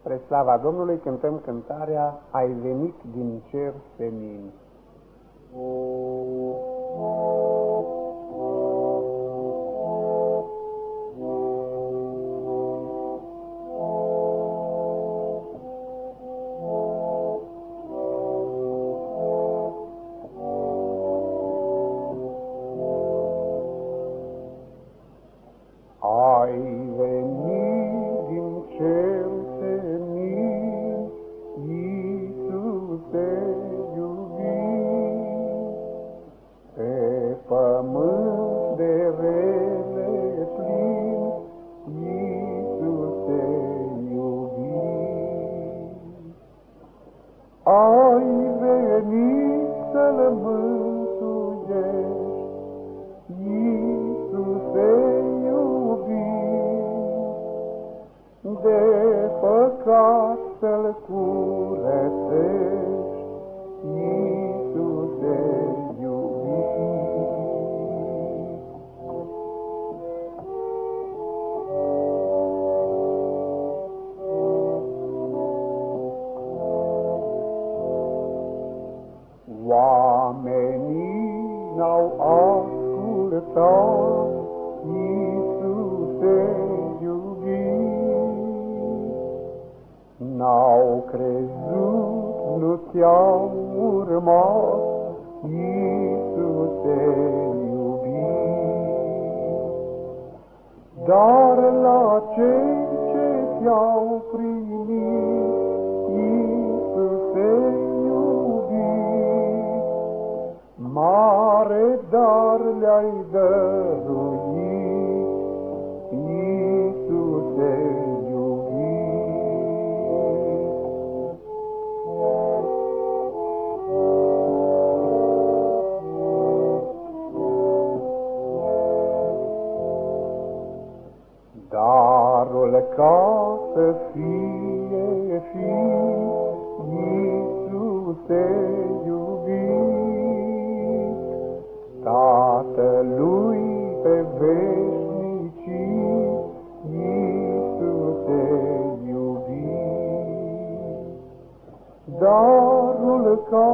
Spre slava Domnului cântăm cântarea Ai venit din cer senin. Venit să-L mântuiești, Iisuse iubit, de păcat să-L curățești, n-au ascultat, Iisuse iubit, N-au crezut, nu ți-au urmat, Iisuse iubit. Dar la cei ce ți-au primit, Iisuse iubit, Mare dar le-ai dăruit, Iisuse iubit. Darul ca să fie fi, Iisuse veșnicii, Iisuse iubit. Darul ca